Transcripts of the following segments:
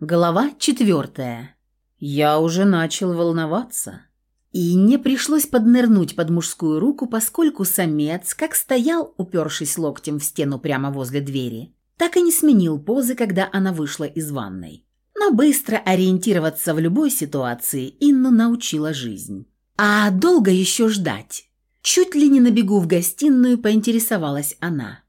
Глава четвертая. Я уже начал волноваться. И не пришлось поднырнуть под мужскую руку, поскольку самец, как стоял, упершись локтем в стену прямо возле двери, так и не сменил позы, когда она вышла из ванной. Но быстро ориентироваться в любой ситуации Инну научила жизнь. А долго еще ждать? Чуть ли не на бегу в гостиную поинтересовалась она.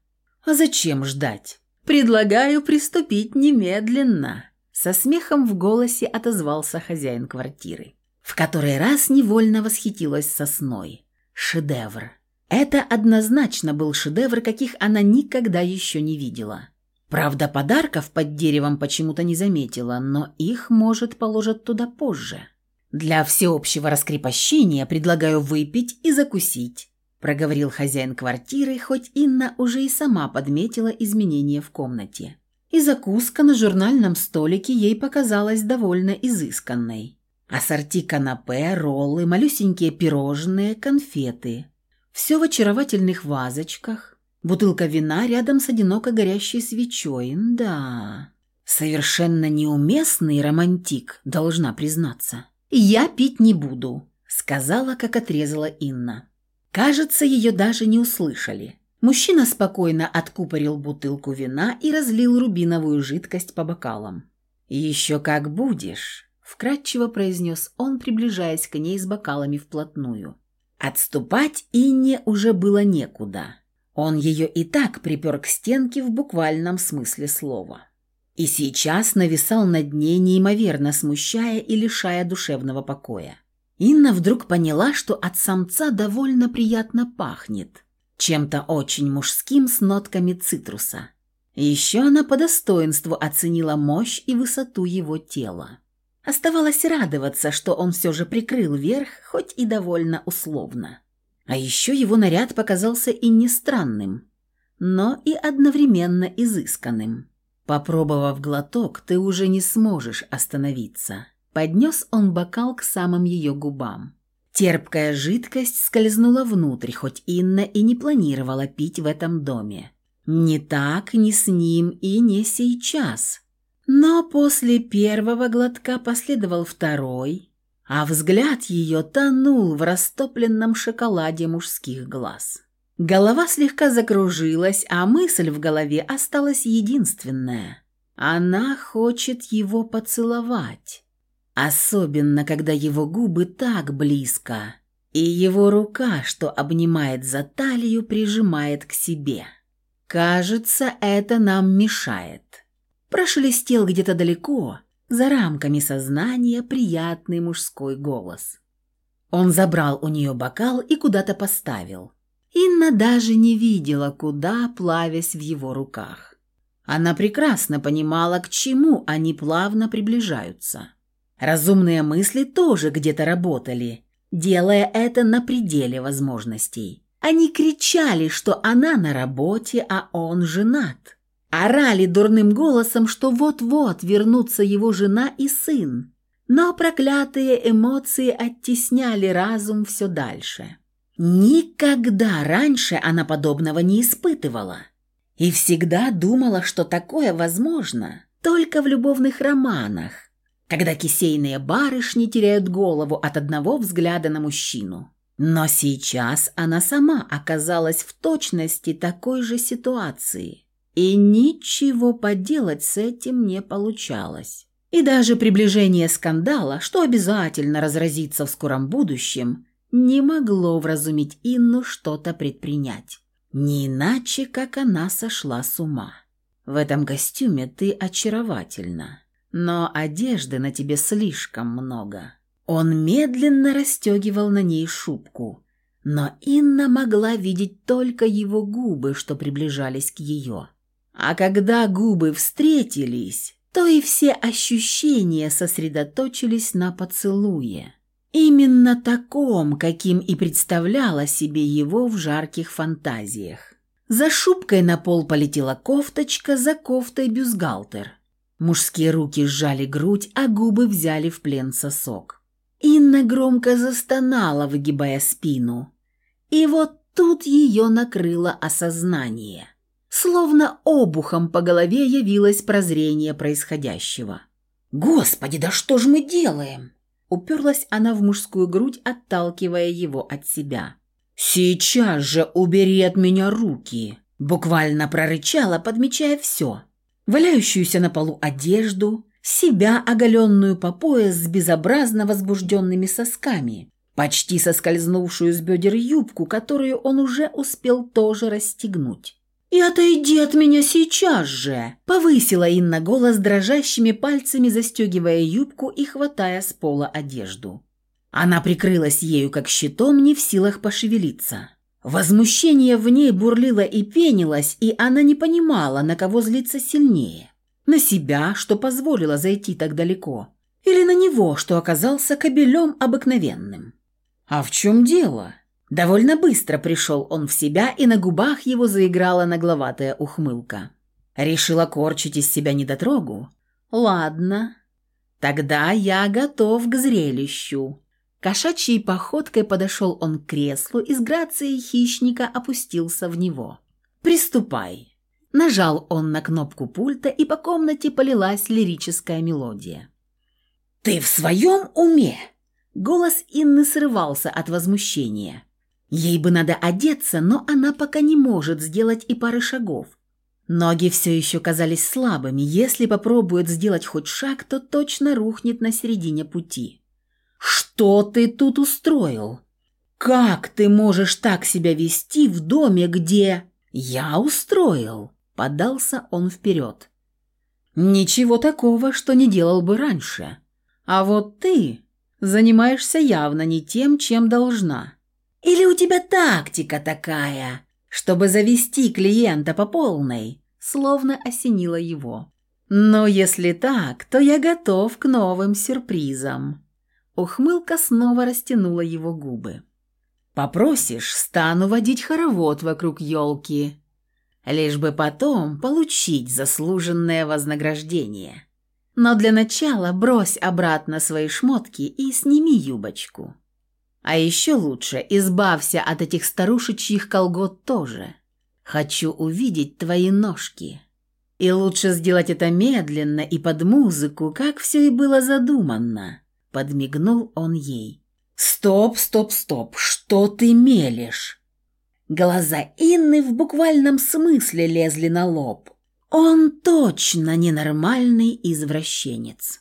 А зачем ждать? Предлагаю приступить немедленно. Со смехом в голосе отозвался хозяин квартиры. В который раз невольно восхитилась сосной. Шедевр. Это однозначно был шедевр, каких она никогда еще не видела. Правда, подарков под деревом почему-то не заметила, но их, может, положат туда позже. Для всеобщего раскрепощения предлагаю выпить и закусить, проговорил хозяин квартиры, хоть Инна уже и сама подметила изменения в комнате и закуска на журнальном столике ей показалась довольно изысканной. Ассорти канапе, роллы, малюсенькие пирожные, конфеты. Все в очаровательных вазочках. Бутылка вина рядом с одиноко горящей свечой. Да, совершенно неуместный романтик, должна признаться. «Я пить не буду», — сказала, как отрезала Инна. Кажется, ее даже не услышали. Мужчина спокойно откупорил бутылку вина и разлил рубиновую жидкость по бокалам. «Еще как будешь», — вкратчиво произнес он, приближаясь к ней с бокалами вплотную. Отступать Инне уже было некуда. Он ее и так припер к стенке в буквальном смысле слова. И сейчас нависал над ней, неимоверно смущая и лишая душевного покоя. Инна вдруг поняла, что от самца довольно приятно пахнет — чем-то очень мужским с нотками цитруса. Еще она по достоинству оценила мощь и высоту его тела. Оставалось радоваться, что он все же прикрыл верх, хоть и довольно условно. А еще его наряд показался и не странным, но и одновременно изысканным. Попробовав глоток, ты уже не сможешь остановиться. Поднес он бокал к самым ее губам. Терпкая жидкость скользнула внутрь, хоть Инна и не планировала пить в этом доме. Не так, ни с ним и не сейчас. Но после первого глотка последовал второй, а взгляд ее тонул в растопленном шоколаде мужских глаз. Голова слегка закружилась, а мысль в голове осталась единственная. Она хочет его поцеловать. Особенно, когда его губы так близко, и его рука, что обнимает за талию, прижимает к себе. Кажется, это нам мешает. Прошелестел где-то далеко, за рамками сознания, приятный мужской голос. Он забрал у нее бокал и куда-то поставил. Инна даже не видела, куда, плавясь в его руках. Она прекрасно понимала, к чему они плавно приближаются. Разумные мысли тоже где-то работали, делая это на пределе возможностей. Они кричали, что она на работе, а он женат. Орали дурным голосом, что вот-вот вернутся его жена и сын. Но проклятые эмоции оттесняли разум все дальше. Никогда раньше она подобного не испытывала. И всегда думала, что такое возможно только в любовных романах, когда кисейные барышни теряют голову от одного взгляда на мужчину. Но сейчас она сама оказалась в точности такой же ситуации, и ничего поделать с этим не получалось. И даже приближение скандала, что обязательно разразится в скором будущем, не могло вразумить Инну что-то предпринять. Не иначе, как она сошла с ума. В этом костюме ты очаровательна но одежды на тебе слишком много». Он медленно расстегивал на ней шубку, но Инна могла видеть только его губы, что приближались к ее. А когда губы встретились, то и все ощущения сосредоточились на поцелуе. Именно таком, каким и представляла себе его в жарких фантазиях. За шубкой на пол полетела кофточка, за кофтой бюстгальтер. Мужские руки сжали грудь, а губы взяли в плен сосок. Инна громко застонала, выгибая спину. И вот тут ее накрыло осознание. Словно обухом по голове явилось прозрение происходящего. «Господи, да что ж мы делаем?» Уперлась она в мужскую грудь, отталкивая его от себя. «Сейчас же убери от меня руки!» Буквально прорычала, подмечая все. Валяющуюся на полу одежду, себя, оголенную по пояс с безобразно возбужденными сосками, почти соскользнувшую с бедер юбку, которую он уже успел тоже расстегнуть. «И отойди от меня сейчас же!» – повысила Инна голос дрожащими пальцами, застегивая юбку и хватая с пола одежду. Она прикрылась ею как щитом, не в силах пошевелиться. Возмущение в ней бурлило и пенилось, и она не понимала, на кого злиться сильнее. На себя, что позволило зайти так далеко, или на него, что оказался кобелем обыкновенным. «А в чем дело?» Довольно быстро пришел он в себя, и на губах его заиграла нагловатая ухмылка. Решила корчить из себя недотрогу? Ладно, тогда я готов к зрелищу. Кошачьей походкой подошел он к креслу и с грацией хищника опустился в него. «Приступай!» Нажал он на кнопку пульта, и по комнате полилась лирическая мелодия. «Ты в своем уме?» Голос Инны срывался от возмущения. Ей бы надо одеться, но она пока не может сделать и пары шагов. Ноги все еще казались слабыми. Если попробует сделать хоть шаг, то точно рухнет на середине пути. «Что ты тут устроил? Как ты можешь так себя вести в доме, где...» «Я устроил», — подался он вперед. «Ничего такого, что не делал бы раньше. А вот ты занимаешься явно не тем, чем должна». Или у тебя тактика такая, чтобы завести клиента по полной?» Словно осенило его. «Но если так, то я готов к новым сюрпризам». Ухмылка снова растянула его губы. «Попросишь, стану водить хоровод вокруг елки, лишь бы потом получить заслуженное вознаграждение. Но для начала брось обратно свои шмотки и сними юбочку». А еще лучше избавься от этих старушечьих колгот тоже. Хочу увидеть твои ножки. И лучше сделать это медленно и под музыку, как все и было задуманно. Подмигнул он ей. «Стоп, стоп, стоп! Что ты мелешь?» Глаза Инны в буквальном смысле лезли на лоб. «Он точно ненормальный извращенец».